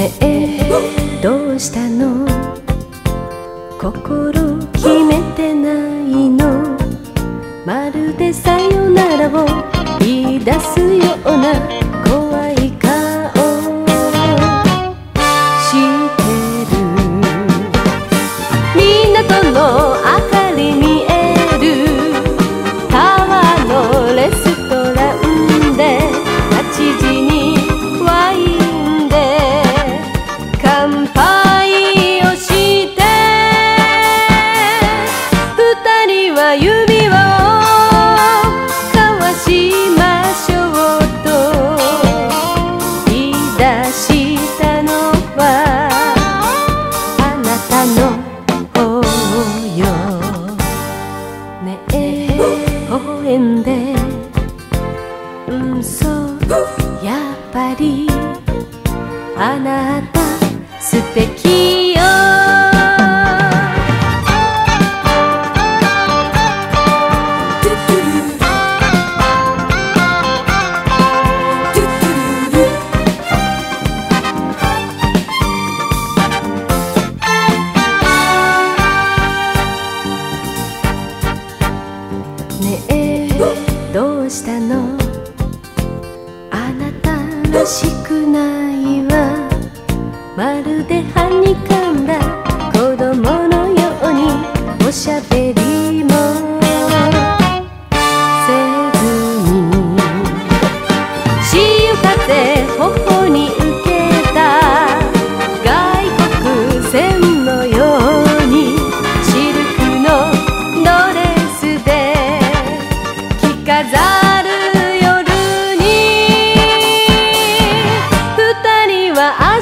ねえどうしたの？心決めてないの？まるでさよならを言い出すようなね。え微笑んで。うんそう。やっぱり。あなた素敵。えどうしたの？あなたらしくないわ。まるではにか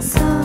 so